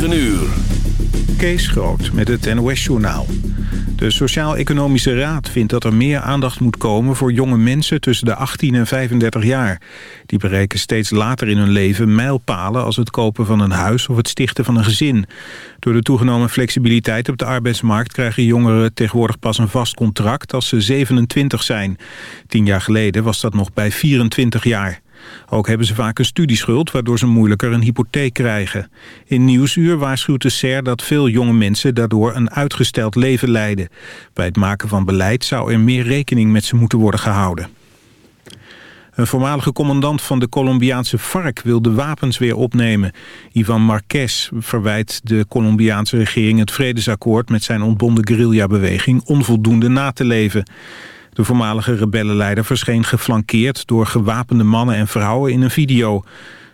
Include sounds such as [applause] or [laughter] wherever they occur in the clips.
9 uur. Kees Groot met het NOS-journaal. De Sociaal-Economische Raad vindt dat er meer aandacht moet komen... voor jonge mensen tussen de 18 en 35 jaar. Die bereiken steeds later in hun leven mijlpalen... als het kopen van een huis of het stichten van een gezin. Door de toegenomen flexibiliteit op de arbeidsmarkt... krijgen jongeren tegenwoordig pas een vast contract als ze 27 zijn. Tien jaar geleden was dat nog bij 24 jaar. Ook hebben ze vaak een studieschuld, waardoor ze moeilijker een hypotheek krijgen. In Nieuwsuur waarschuwt de SER dat veel jonge mensen daardoor een uitgesteld leven leiden. Bij het maken van beleid zou er meer rekening met ze moeten worden gehouden. Een voormalige commandant van de Colombiaanse FARC wil de wapens weer opnemen. Ivan Marquez verwijt de Colombiaanse regering het vredesakkoord met zijn ontbonden guerrillabeweging onvoldoende na te leven. De voormalige rebellenleider verscheen geflankeerd door gewapende mannen en vrouwen in een video.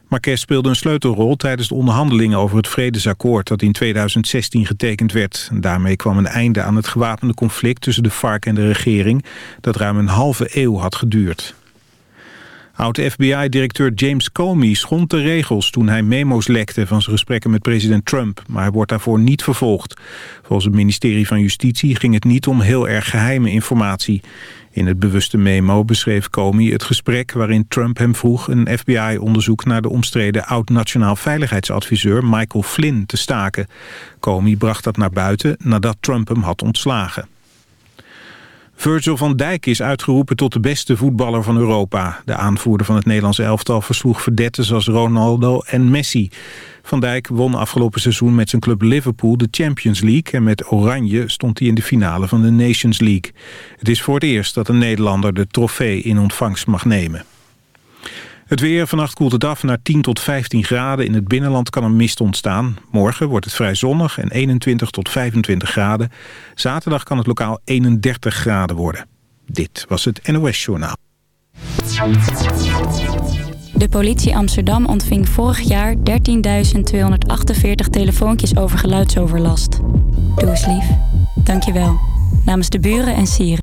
Marquez speelde een sleutelrol tijdens de onderhandelingen over het vredesakkoord dat in 2016 getekend werd. Daarmee kwam een einde aan het gewapende conflict tussen de FARC en de regering dat ruim een halve eeuw had geduurd. Oud-FBI-directeur James Comey schond de regels toen hij memo's lekte van zijn gesprekken met president Trump, maar hij wordt daarvoor niet vervolgd. Volgens het ministerie van Justitie ging het niet om heel erg geheime informatie. In het bewuste memo beschreef Comey het gesprek waarin Trump hem vroeg een FBI-onderzoek naar de omstreden oud-nationaal veiligheidsadviseur Michael Flynn te staken. Comey bracht dat naar buiten nadat Trump hem had ontslagen. Virgil van Dijk is uitgeroepen tot de beste voetballer van Europa. De aanvoerder van het Nederlandse elftal versloeg verdetten zoals Ronaldo en Messi. Van Dijk won afgelopen seizoen met zijn club Liverpool de Champions League... en met Oranje stond hij in de finale van de Nations League. Het is voor het eerst dat een Nederlander de trofee in ontvangst mag nemen. Het weer, vannacht koelt het af naar 10 tot 15 graden. In het binnenland kan een mist ontstaan. Morgen wordt het vrij zonnig en 21 tot 25 graden. Zaterdag kan het lokaal 31 graden worden. Dit was het NOS Journaal. De politie Amsterdam ontving vorig jaar 13.248 telefoontjes over geluidsoverlast. Doe eens lief. Dank je wel. Namens de buren en sieren.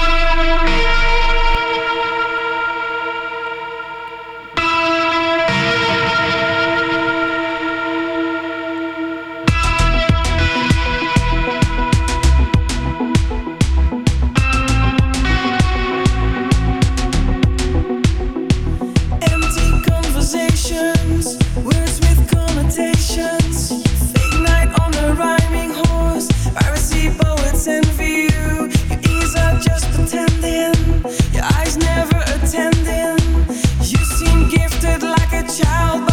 child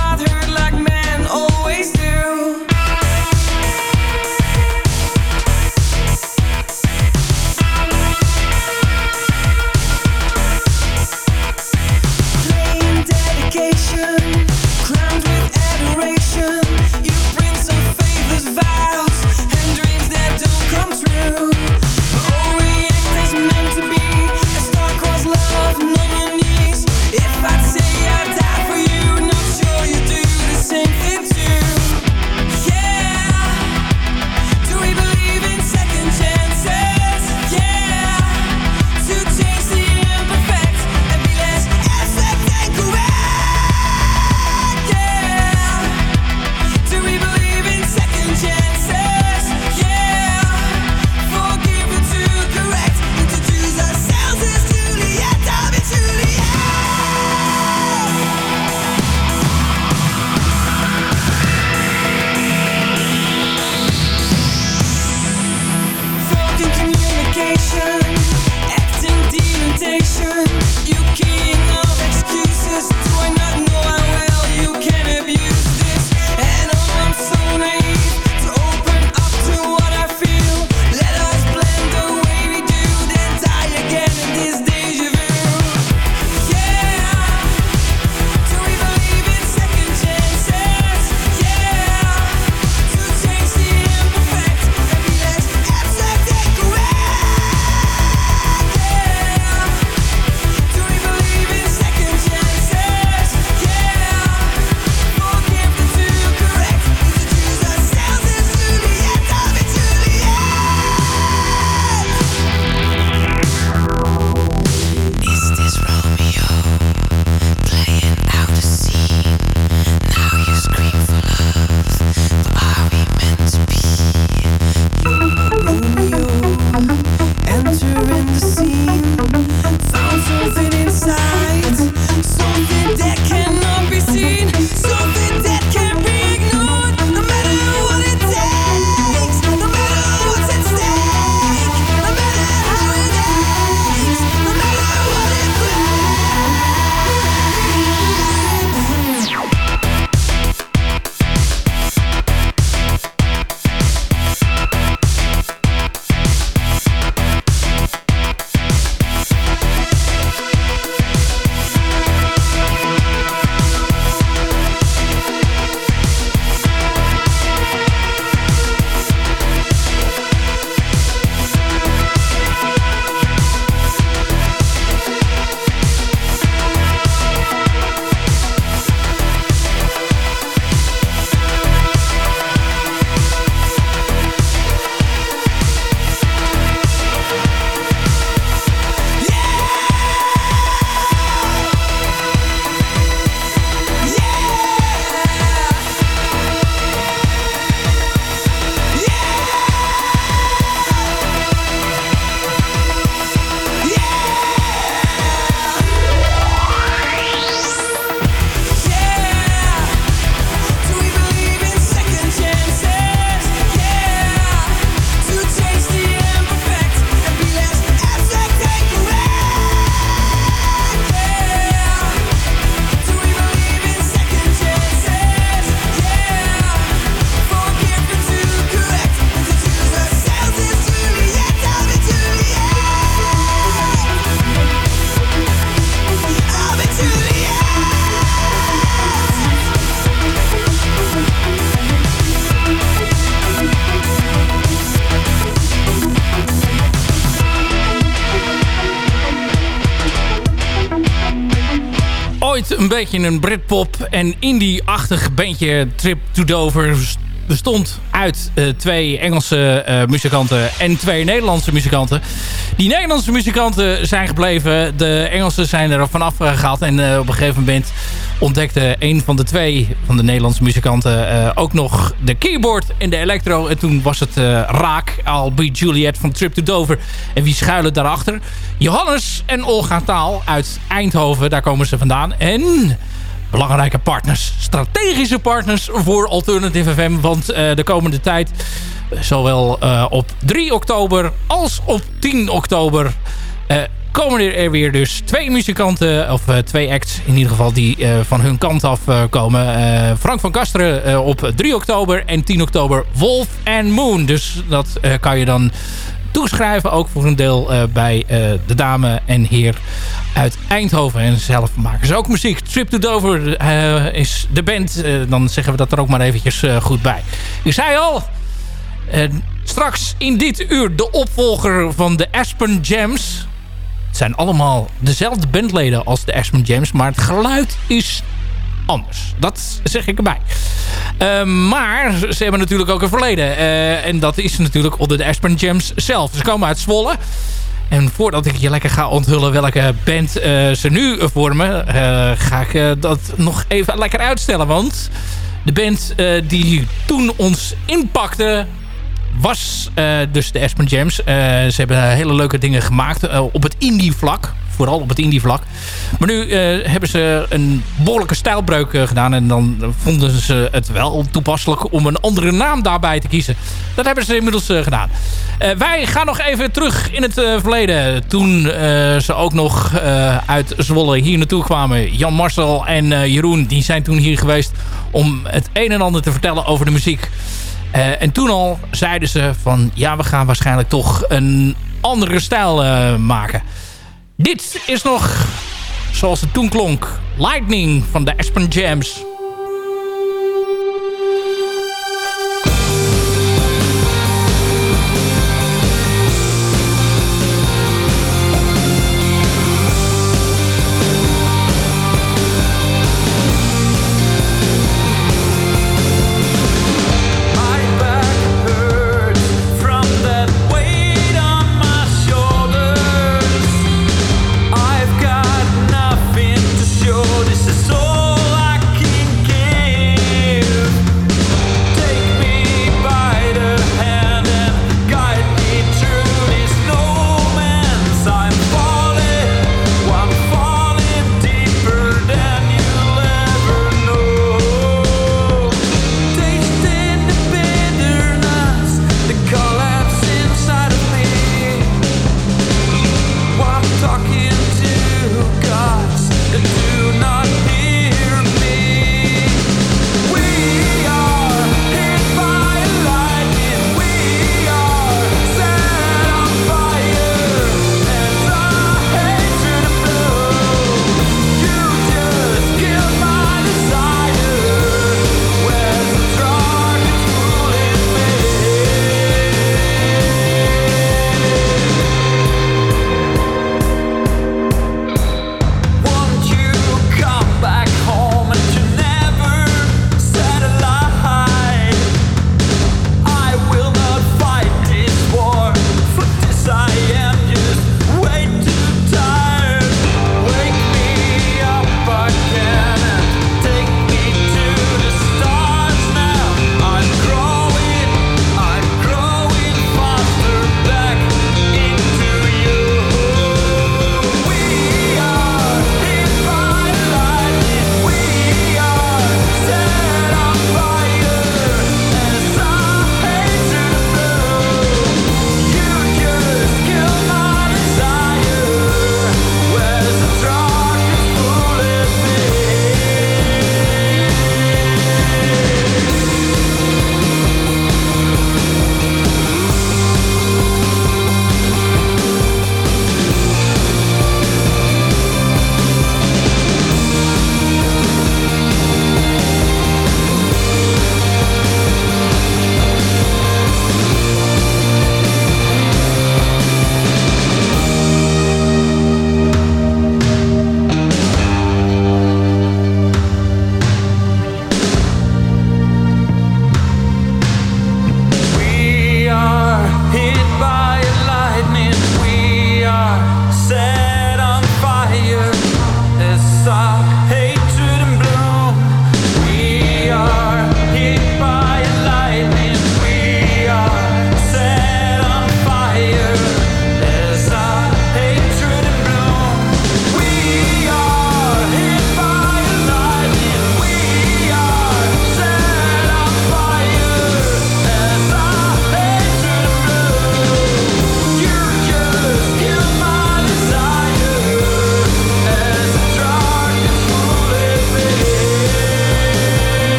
beetje een Britpop en indie-achtig bandje Trip to Dover bestond uit uh, twee Engelse uh, muzikanten en twee Nederlandse muzikanten. Die Nederlandse muzikanten zijn gebleven. De Engelsen zijn er vanaf gehaald. En op een gegeven moment ontdekte een van de twee van de Nederlandse muzikanten ook nog de keyboard en de electro. En toen was het raak. I'll be Juliet van Trip to Dover. En wie schuilen daarachter? Johannes en Olga Taal uit Eindhoven. Daar komen ze vandaan. En belangrijke partners. Strategische partners voor Alternative FM. Want uh, de komende tijd, zowel uh, op 3 oktober als op 10 oktober... Komen er weer dus twee muzikanten, of twee acts in ieder geval, die van hun kant af komen. Frank van Kasteren op 3 oktober en 10 oktober Wolf and Moon. Dus dat kan je dan toeschrijven. Ook voor een deel uh, bij uh, de dame en heer uit Eindhoven. En zelf maken ze ook muziek. Trip to Dover uh, is de band. dan zeggen we dat er ook maar eventjes goed bij. Ik zei al... straks in dit uur de opvolger van de Aspen Jams. Het zijn allemaal dezelfde bandleden als de Aspen Jams. Maar het geluid is anders. Dat zeg ik erbij. Uh, maar ze hebben natuurlijk ook een verleden. Uh, en dat is natuurlijk onder de Aspen Gems zelf. Ze komen uit Zwolle. En voordat ik je lekker ga onthullen welke band uh, ze nu vormen... ga ik dat nog even lekker uitstellen. Want de band die toen ons inpakte was dus de Aspen Jams. ze hebben hele leuke dingen gemaakt op het indie vlak vooral op het indie vlak. Maar nu hebben ze een behoorlijke stijlbreuk gedaan. En dan vonden ze het wel toepasselijk om een andere naam daarbij te kiezen. Dat hebben ze inmiddels gedaan. wij gaan nog even terug in het verleden. Toen ze ook nog uit Zwolle hier naartoe kwamen. Jan Marcel en Jeroen die zijn toen hier geweest om het een en ander te vertellen over de muziek. En toen al zeiden ze van ja we gaan waarschijnlijk toch een andere stijl maken. Dit is nog, zoals het toen klonk, Lightning van de Aspen Jams.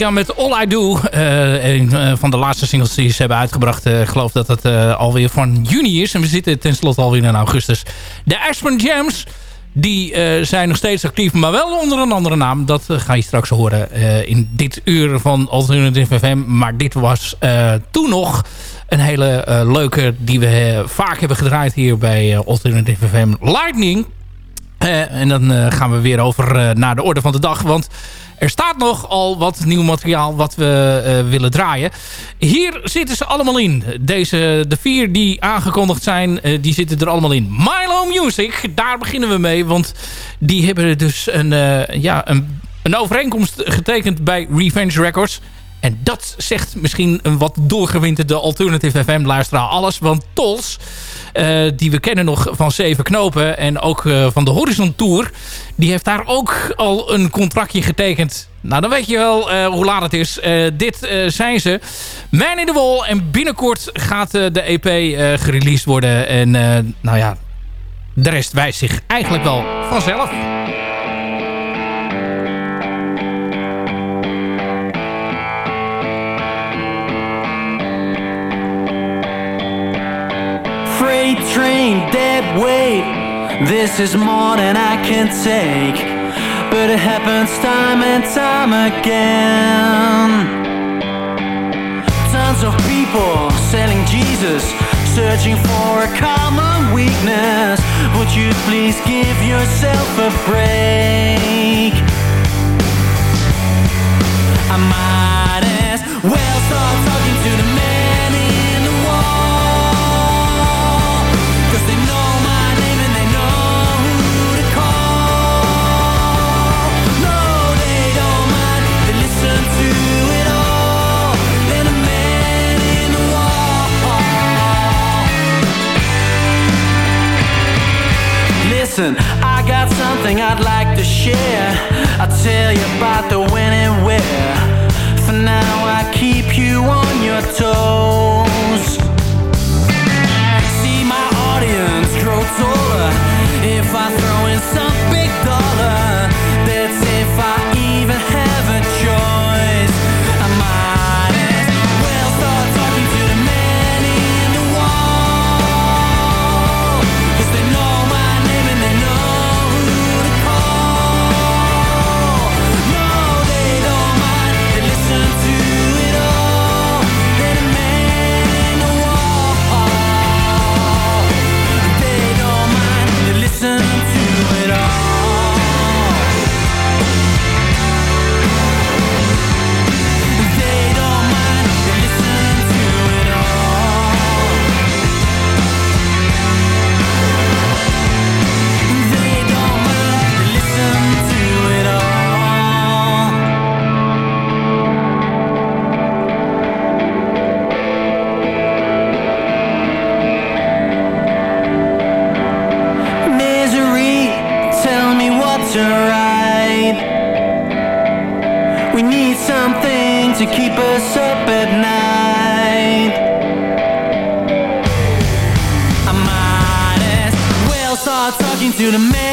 Nausicaa met All I Do. Uh, een uh, van de laatste singles die ze hebben uitgebracht. Uh, ik geloof dat het alweer van juni is. En we zitten tenslotte alweer in augustus. De Aspen Jams. Die zijn nog steeds actief. Maar wel onder een andere naam. Dat ga je straks horen in dit uur van Alternative FM. Maar dit was toen nog een hele leuke. Die we vaak hebben gedraaid hier bij Alternative FM. Lightning. En dan gaan we weer over naar de orde van de dag. Want... Er staat nog al wat nieuw materiaal wat we willen draaien. Hier zitten ze allemaal in. Deze, de vier die aangekondigd zijn, die zitten er allemaal in. Milo Music, daar beginnen we mee. Want die hebben dus een, ja, een, een overeenkomst getekend bij Revenge Records. En dat zegt misschien een wat doorgewinterde Alternative FM-luisteraar alles. Want Tols, die we kennen nog van Zeven Knopen... en ook uh, van de Horizon Tour... die heeft daar ook al een contractje getekend. Nou, dan weet je wel uh, hoe laat het is. dit zijn ze. Man in the Wall. En binnenkort gaat de EP gereleased worden. En nou ja, de rest wijst zich eigenlijk wel vanzelf. Weight. This is more than I can take. But it happens time and time again. Tons of people selling Jesus, searching for a common weakness. Would you please give yourself a break? I might as well start talking to the man. Listen, I got something I'd like to share. I'll tell you about the when and where. For now, I keep you on your toes. See my audience grow taller if I throw in some start talking to the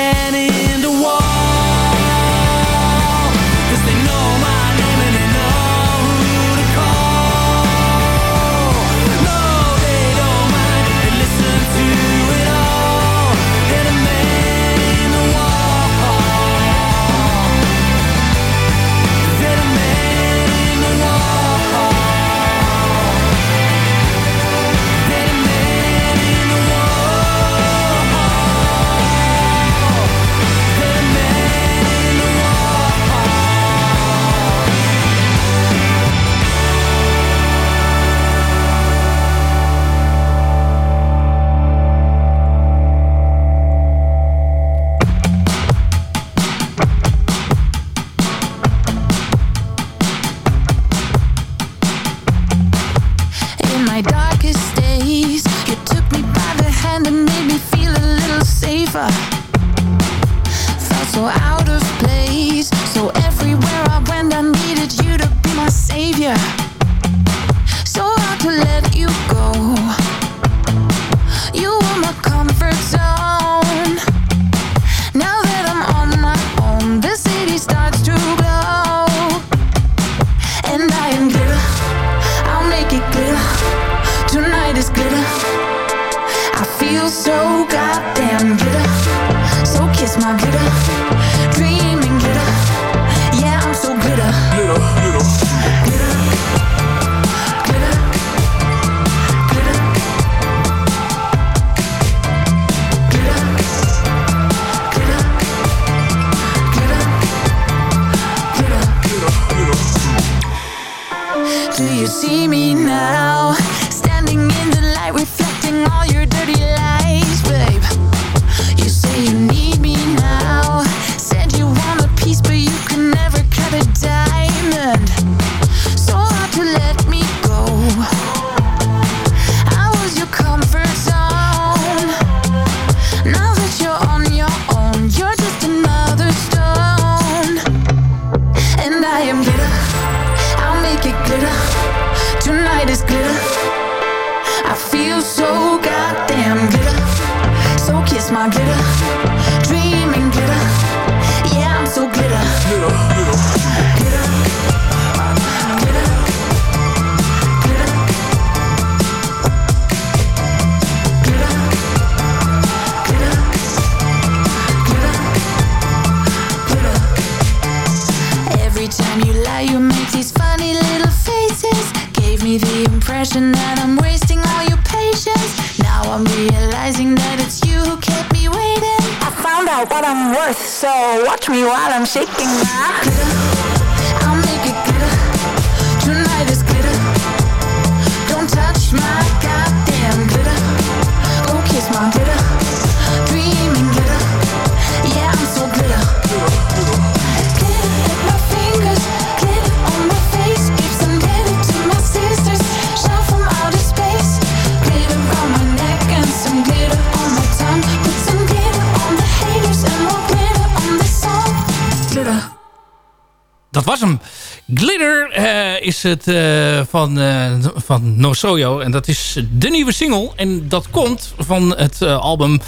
het eh, van, eh van No Soyo. En dat is de nieuwe single. En dat komt van het eh, album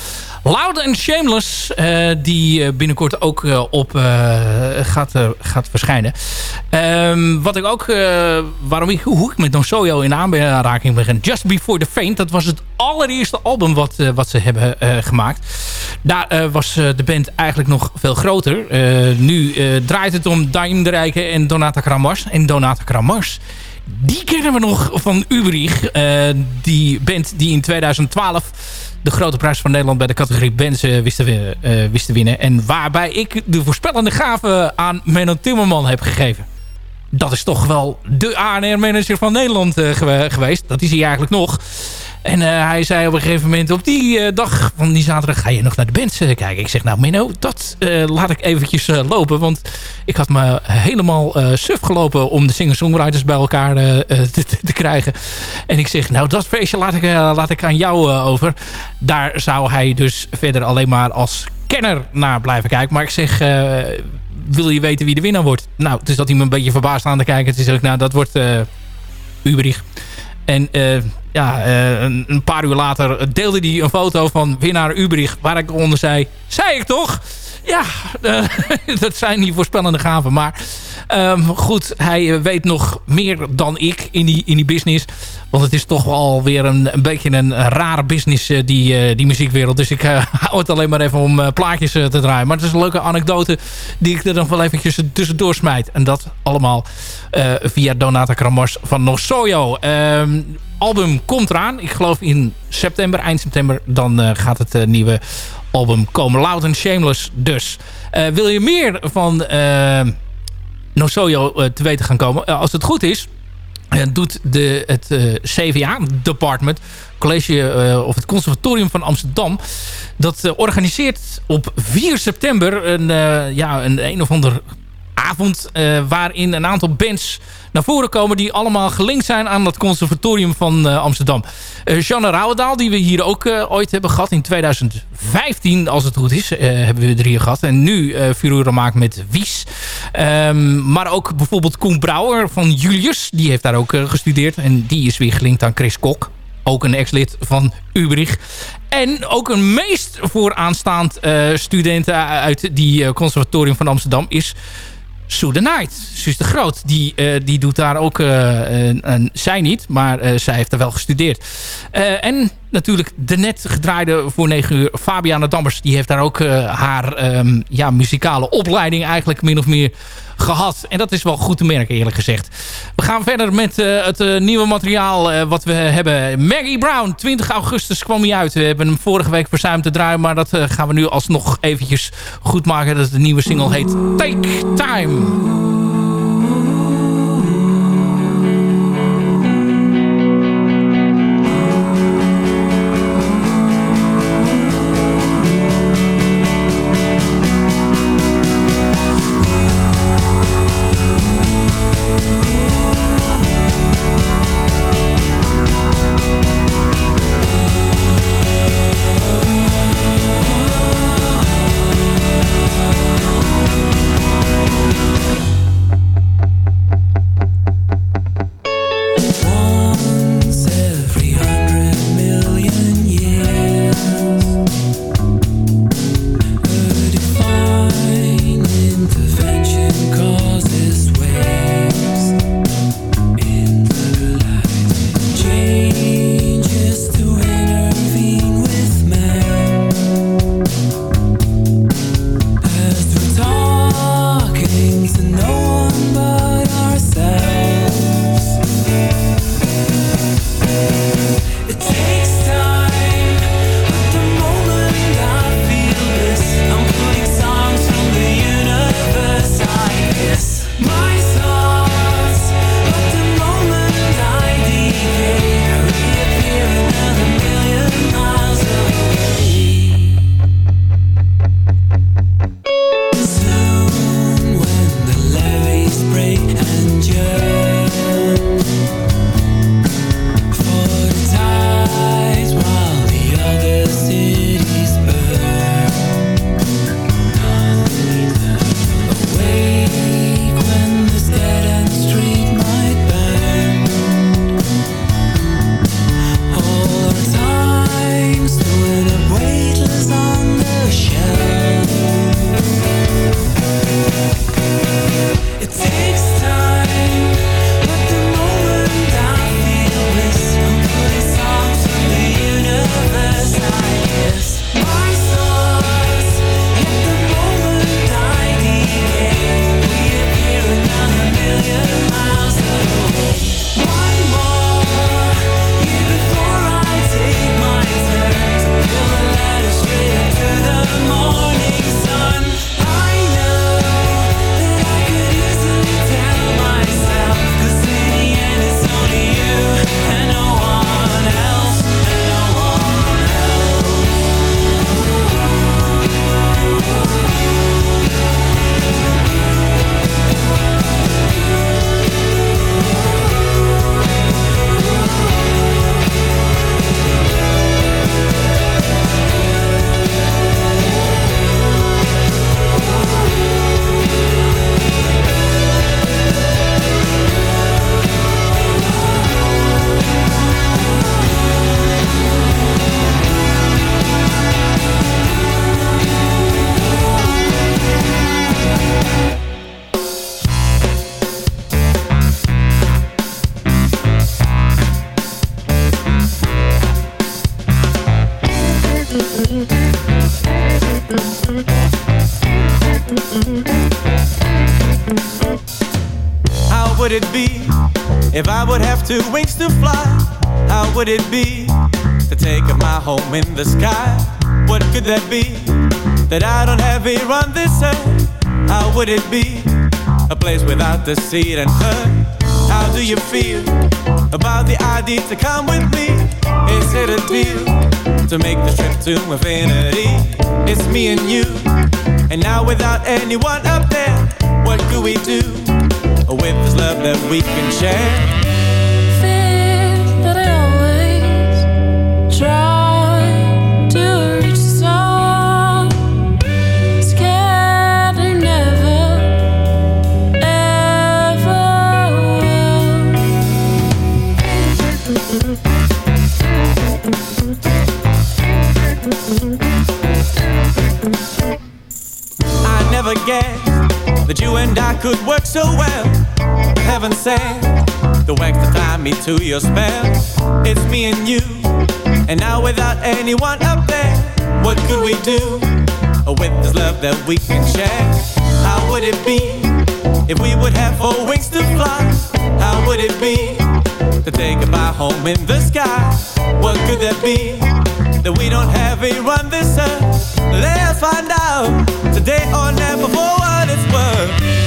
Loud and Shameless. eh, die eh, binnenkort ook eh, op gaat, gaat verschijnen. Ehm, wat ik ook... waarom ik, hoe ik met No Soyo in aanraking ben. Just Before the Faint. Dat was het allereerste album wat, wat ze hebben gemaakt. Daar was de band eigenlijk nog veel groter. Nu draait het om Daim de Rijke en Donata Kramars. En Donata Kramars, die kennen we nog van Uberich. Eh, die band die in 2012 de grote prijs van Nederland bij de categorie bands eh, wist, te, winnen- eh, wist te winnen. En waarbij ik de voorspellende gave aan Menno Timmerman heb gegeven. Dat is toch wel de ANR-manager van Nederland gewe- geweest. Dat is hij eigenlijk nog. En eh, hij zei op een gegeven moment op die eh, dag van die zaterdag... ga je nog naar de bands eh, kijken? Ik zeg nou Menno, dat laat ik eventjes lopen. Want ik had me helemaal suf gelopen om de singer-songwriters bij elkaar [laughs] te, te- krijgen. En ik zeg nou dat feestje laat ik, laat ik aan jou over. Daar zou hij dus verder alleen maar als kenner naar blijven kijken. Maar ik zeg... wil je weten wie de winnaar wordt? Nou, dus dat hij me een beetje verbaasd aan te kijken. Toen zeg ik, nou, dat wordt uh. En uh, ja, uh, een, een, paar uur later deelde hij een foto van winnaar Uberich. Waar ik onder zei, zei ik toch? Ja, uh, [laughs] dat zijn die voorspellende gaven. Maar um, goed, hij weet nog meer dan ik in die, in die business. Want het is toch wel weer een, een beetje een rare business, uh, die, die muziekwereld. Dus ik [laughs] hou het alleen maar even om plaatjes te draaien. Maar het is een leuke anekdote die ik er dan wel eventjes tussendoor smijt. En dat allemaal via Donata Kramars van Nosoyo. Um, album komt eraan. Ik geloof in september, eind september. Dan gaat het nieuwe album komen. Loud and Shameless dus. Uh, wil je meer van uh, te weten gaan komen? als het goed is, doet de, het CVA-department, college of het conservatorium van Amsterdam, dat organiseert op 4 september een, ja, een een of ander avond uh, waarin een aantal bands naar voren komen die allemaal gelinkt zijn aan dat conservatorium van uh, Amsterdam. Uh, Jeanne Rauwendaal, die we hier ook ooit hebben gehad in 2015, als het goed is, hebben we er gehad. En nu uh, maakt met Wies. Um, maar ook bijvoorbeeld Koen Brouwer van Julius, die heeft daar ook gestudeerd. En die is weer gelinkt aan Chris Kok. Ook een ex-lid van Uberich. En ook een meest vooraanstaand student uit die conservatorium van Amsterdam is Sue the Night. Suus de Groot. Die, uh, die doet daar ook... Uh, uh, zij niet, maar zij heeft er wel gestudeerd. en natuurlijk de net gedraaide voor 9 uur Fabiana Dammers. Die heeft daar ook haar um, ja, muzikale opleiding eigenlijk min of meer gehad. En dat is wel goed te merken eerlijk gezegd. We gaan verder met uh, het uh, nieuwe materiaal wat we hebben. Maggie Brown, 20 augustus kwam hij uit. We hebben hem vorige week verzuimd te draaien. Maar dat gaan we nu alsnog eventjes goed maken. Dat de nieuwe single heet Take Time. Wings to fly? How would it be to take my home in the sky? What could that be that I don't have here on this earth? How would it be a place without deceit and hurt? How do you feel about the idea to come with me? Is it a deal to make the trip to infinity? It's me and you, and now without anyone up there, what could we do with this love that we can share? Could work so well. Heaven sent the wax to tie me to your spell. It's me and you, and now without anyone up there, what could we do with this love that we can share? How would it be if we would have four wings to fly? How would it be to take a bite home in the sky? What could that be that we don't have here on this earth? Let's find out today or never for what it's worth.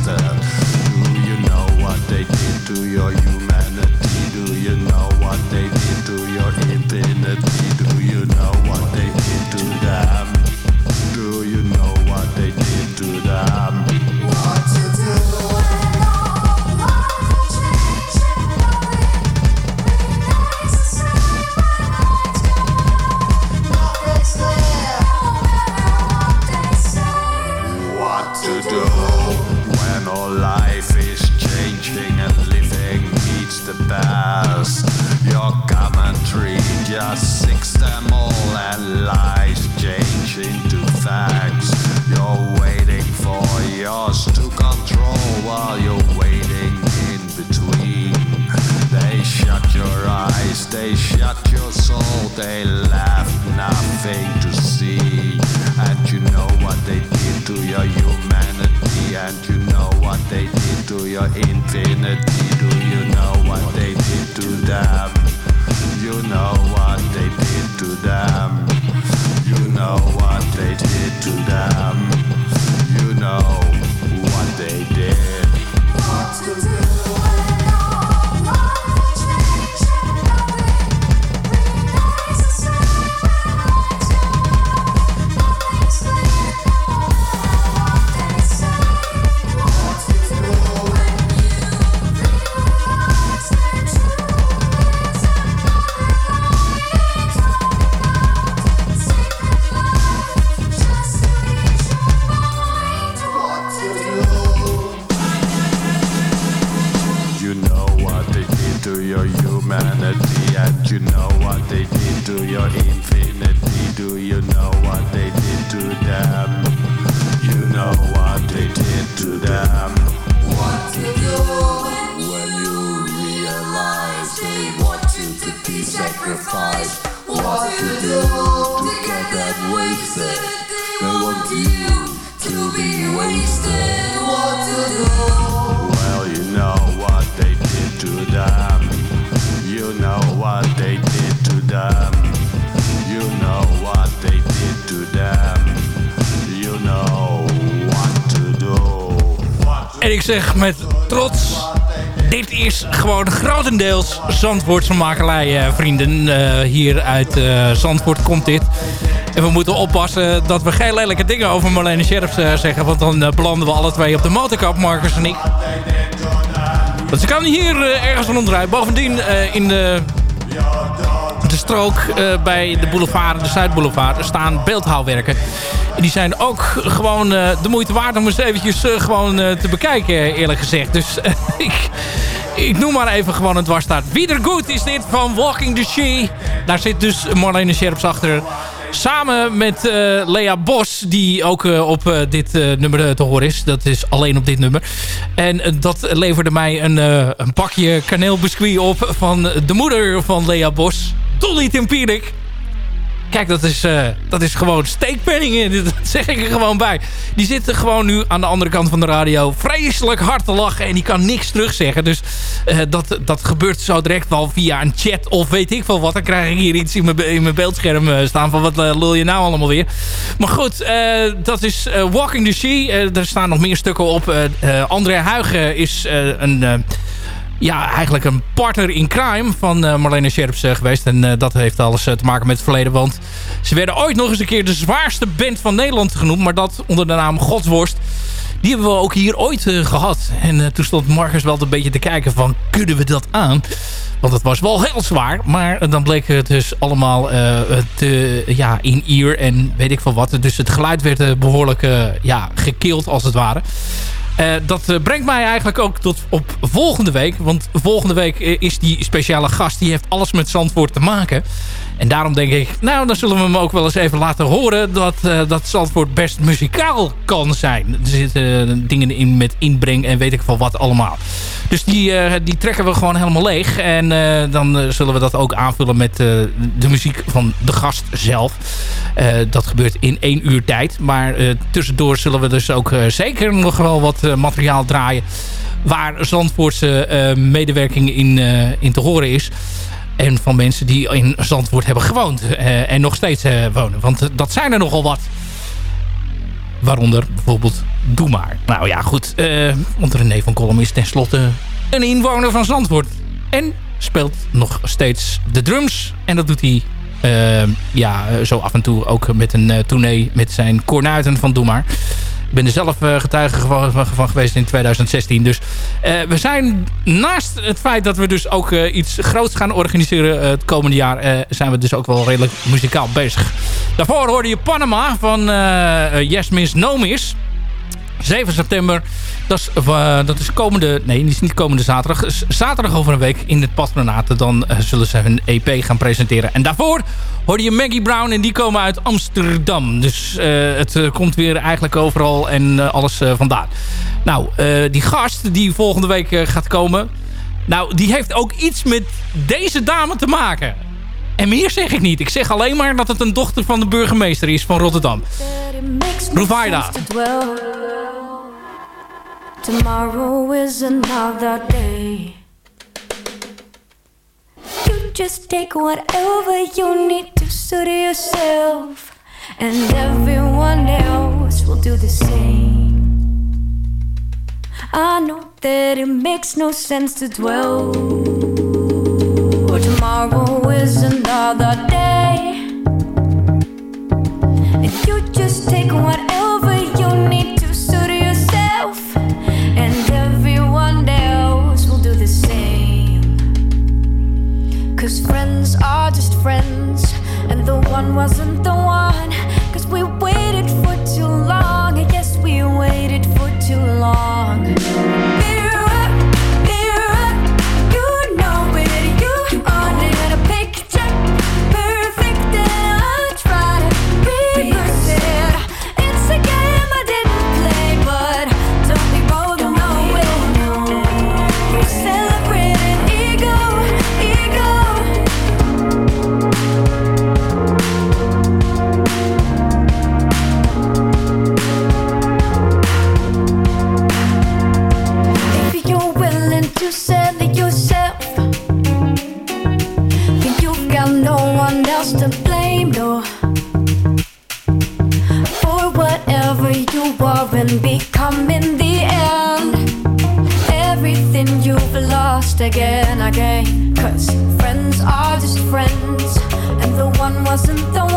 understand. Do you know what they did to your humanity? Do you know what they did to your infinity? You know what they did to your infinity. Do you know what they did to them? You know what they did to them. What to do When you realize they want you to be sacrificed, what to do to get that wasted? They want you to be wasted. What to do? Zeg met trots... Dit is gewoon grotendeels Zandvoortse makelij, eh, vrienden. Eh, hier uit eh, Zandvoort komt dit. En we moeten oppassen dat we geen lelijke dingen over Marlene eh, zeggen. Want dan belanden we alle twee op de motorkap, Marcus en ik. Want ze kan hier ergens rondrijden. Bovendien in de, de strook bij de boulevard, de Zuidboulevard, staan beeldhouwwerken. Die zijn ook gewoon eh, de moeite waard om eens eventjes eh, gewoon eh, te bekijken, eerlijk gezegd. Dus [laughs] ik, ik noem maar even gewoon een dwarsstaat. Wieder goed is dit van Walking the She. Daar zit dus Marlene Scherps achter. Samen met eh, Lea Bos, die ook op dit nummer te horen is. Dat is alleen op dit nummer. En dat leverde mij een, een pakje kaneelbiscuit op van de moeder van Lea Bos. Dolly Tempierik. Kijk, dat is, eh, dat is gewoon steekpenningen. [laughs] Dat zeg ik er gewoon bij. Die zit gewoon nu aan de andere kant van de radio vreselijk hard te lachen. En die kan niks terugzeggen. Dus eh, dat, dat gebeurt zo direct wel via een chat of weet ik veel wat. Dan krijg ik hier iets in mijn, mijn beeldscherm eh, staan van wat lul je nou allemaal weer. Maar goed, dat is Walking the Sea. Er staan nog meer stukken op. André Huigen is een... ja, eigenlijk een partner in crime van eh, Marlene Scherps eh, geweest. En eh, dat heeft alles te maken met het verleden. Want ze werden ooit nog eens een keer de zwaarste band van Nederland genoemd. Maar dat onder de naam Godsworst. Die hebben we ook hier ooit eh, gehad. En toen stond Marcus wel een beetje te kijken van... kunnen we dat aan? Want het was wel heel zwaar. Maar dan bleek het dus allemaal te, ja, in ear en weet ik veel wat. Dus het geluid werd eh, behoorlijk eh, ja, gekild als het ware. Eh, dat eh, brengt mij eigenlijk ook tot op volgende week. Want volgende week eh, is die speciale gast. Die heeft alles met Zandvoort te maken. En daarom denk ik, nou dan zullen we hem ook wel eens even laten horen... dat, eh, dat Zandvoort best muzikaal kan zijn. Er zitten eh, dingen in met inbreng en weet ik veel wat allemaal. Dus die, eh, die trekken we gewoon helemaal leeg. En dan zullen we dat ook aanvullen met de muziek van de gast zelf. Dat gebeurt in één uur tijd. Maar tussendoor zullen we dus ook zeker nog wel wat materiaal draaien... waar Zandvoortse medewerking in, in te horen is. En van mensen die in Zandvoort hebben gewoond. eh, en nog steeds eh, wonen. Want eh, dat zijn er nogal wat. Waaronder bijvoorbeeld Doe Maar. Nou ja, goed. want René van Kolm is tenslotte een inwoner van Zandvoort. En speelt nog steeds de drums. En dat doet hij ja, zo af en toe ook met een tournee met zijn Cornuiten van Doe Maar. Ik ben er zelf uh, getuige van, van, geweest in 2016. Dus we zijn naast het feit dat we dus ook iets groots gaan organiseren het komende jaar... zijn we dus ook wel redelijk muzikaal bezig. Daarvoor hoorde je Panama van Yes Miss No Miss. 7 september. Dat is, uh, dat is komende... Nee, is niet komende zaterdag. Zaterdag over een week in het patronaat. Dan uh, zullen ze hun EP gaan presenteren. En daarvoor hoorde je Maggie Brown. En die komen uit Amsterdam. Dus uh, het komt weer eigenlijk overal en alles vandaan. Nou, die gast die volgende week gaat komen... Nou, die heeft ook iets met deze dame te maken. En meer zeg ik niet. Ik zeg alleen maar dat het een dochter van de burgemeester is van Rotterdam. Ruvaida. Tomorrow is another day. You just take whatever you need to suit yourself, and everyone else will do the same. I know that it makes no sense to dwell. Tomorrow is another day, and you just take whatever you need to suit yourself. And everyone else will do the same. Cause friends are just friends, and the one wasn't the one. Become in the end. Everything you've lost again, again. Cause friends are just friends, and the one wasn't the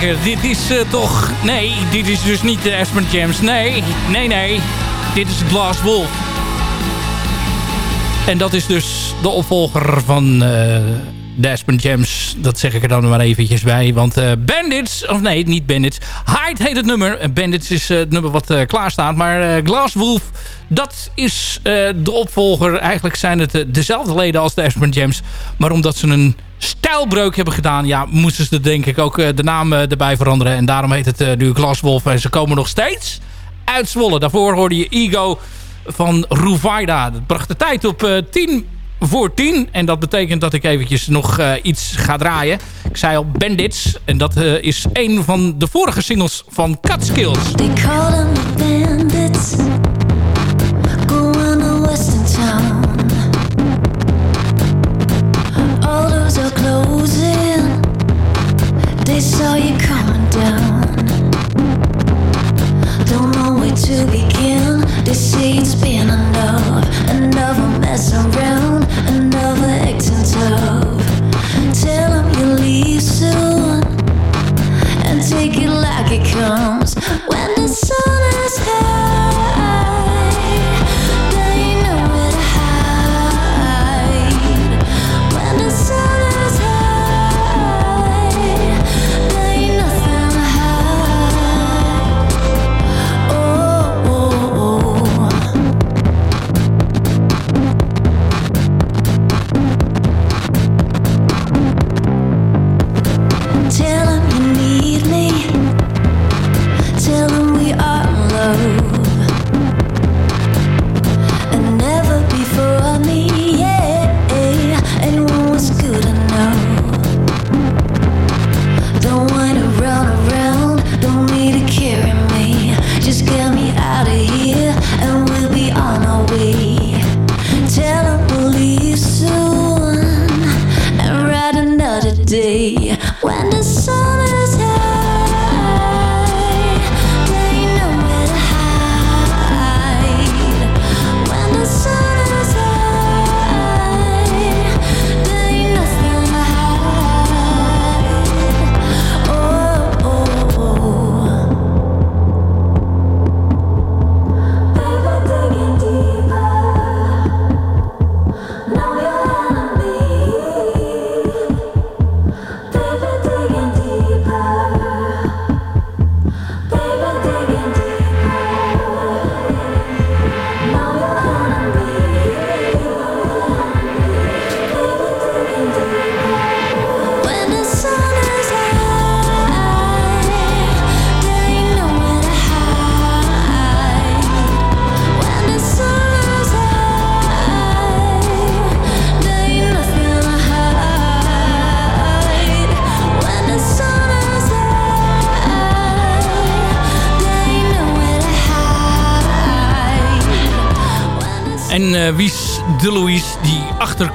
Dit is uh, toch... Nee, dit is dus niet de Aspen Jams. Nee, nee, nee. Dit is Glass Wolf. En dat is dus de opvolger van uh, de Aspen Jams. Dat zeg ik er dan maar eventjes bij. Want uh, Bandits, of nee, niet Bandits. Hide heet het nummer. Bandits is het nummer wat klaar staat. Maar Glass Wolf, dat is de opvolger. Eigenlijk zijn het dezelfde leden als de Aspen Jams. Maar omdat ze een stijlbreuk hebben gedaan... ja, moesten ze denk ik ook de naam erbij veranderen. En daarom heet het nu Wolf. En ze komen nog steeds uit Zwolle. Daarvoor hoorde je Ego van Ruvaida. Dat bracht de tijd op uh, 10 voor 10. En dat betekent dat ik eventjes nog iets ga draaien. Ik zei al Bandits. En dat is een van de vorige singles van Catskills. They call them bandits. They saw you coming down. Don't know where to begin. They say it's been enough. Another mess around, another acting tough. Tell them you leave soon and take it like it comes. When the sun day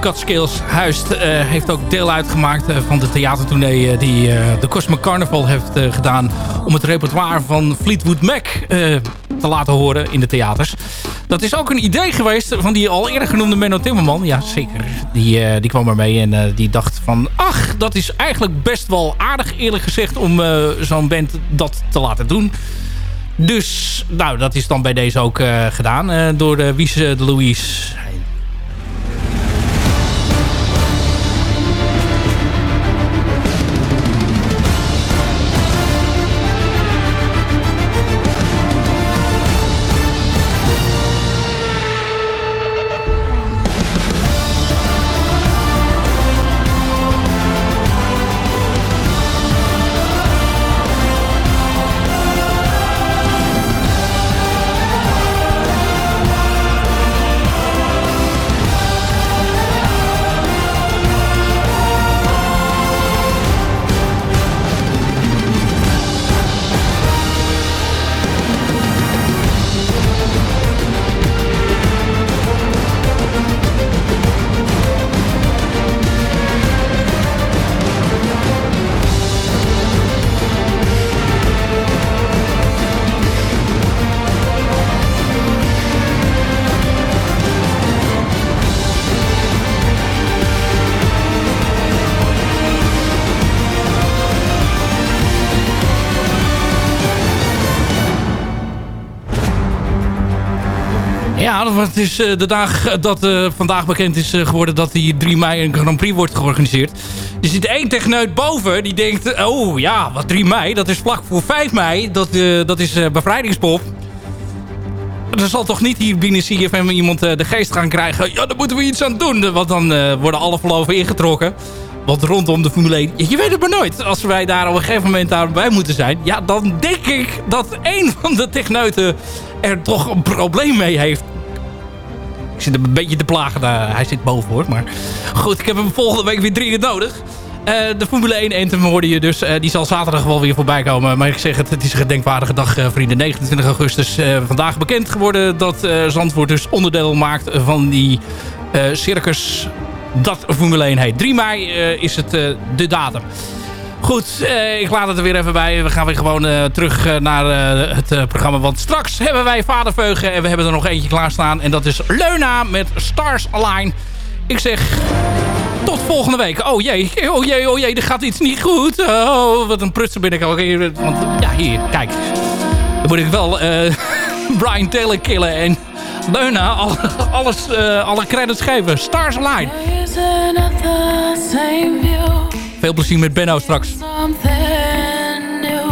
Catskills huist... Uh, heeft ook deel uitgemaakt uh, van de theatertournee... die de Cosmic Carnival heeft gedaan... om het repertoire van Fleetwood Mac te laten horen in de theaters. Dat is ook een idee geweest van die al eerder genoemde Menno Timmerman. Ja, zeker. Die, die kwam ermee en die dacht van... ach, dat is eigenlijk best wel aardig eerlijk gezegd... om zo'n band dat te laten doen... Dus, nou, dat is dan bij deze ook uh, gedaan uh, door Wies de Louise. Ja, het is de dag dat eh, vandaag bekend is eh, geworden dat die 3 mei een Grand Prix wordt georganiseerd. Er zit één techneut boven die denkt, oh ja, wat 3 mei, dat is vlak voor 5 mei, dat, eh, dat is eh, bevrijdingspop. Er zal toch niet hier binnen CFM iemand de geest gaan krijgen, ja, daar moeten we iets aan doen. Want dan worden alle verloven ingetrokken. Want rondom de Formule 1, je weet het maar nooit. Als wij daar op een gegeven moment daarbij moeten zijn... ja, dan denk ik dat een van de techneuten er toch een probleem mee heeft. Ik zit hem een beetje te plagen. daar. hij zit boven hoor. Maar goed, ik heb hem volgende week weer dringend nodig. Eh, de Formule 1 Anthem hoorde je dus. eh, die zal zaterdag wel weer voorbij komen. Maar ik zeg het, het is een gedenkwaardige dag, eh, vrienden. 29 augustus. vandaag bekend geworden dat Zandvoort dus onderdeel maakt van die circus dat Formule 1 heet. 3 mei is het de datum. Goed, eh, ik laat het er weer even bij. We gaan weer gewoon eh, terug eh, naar het programma. Want straks hebben wij Vaderveugen en we hebben er nog eentje klaarstaan. En dat is Leuna met Stars Align. Ik zeg tot volgende week. Oh jee, oh jee, oh jee, er gaat iets niet goed. Oh, wat een prutser ben ik al. Want ja, hier, kijk. Dan moet ik wel [laughs] Brian Taylor killen en Leuna al, alles, alle credits geven. Stars Align. Veel plezier met Benno straks. Something new.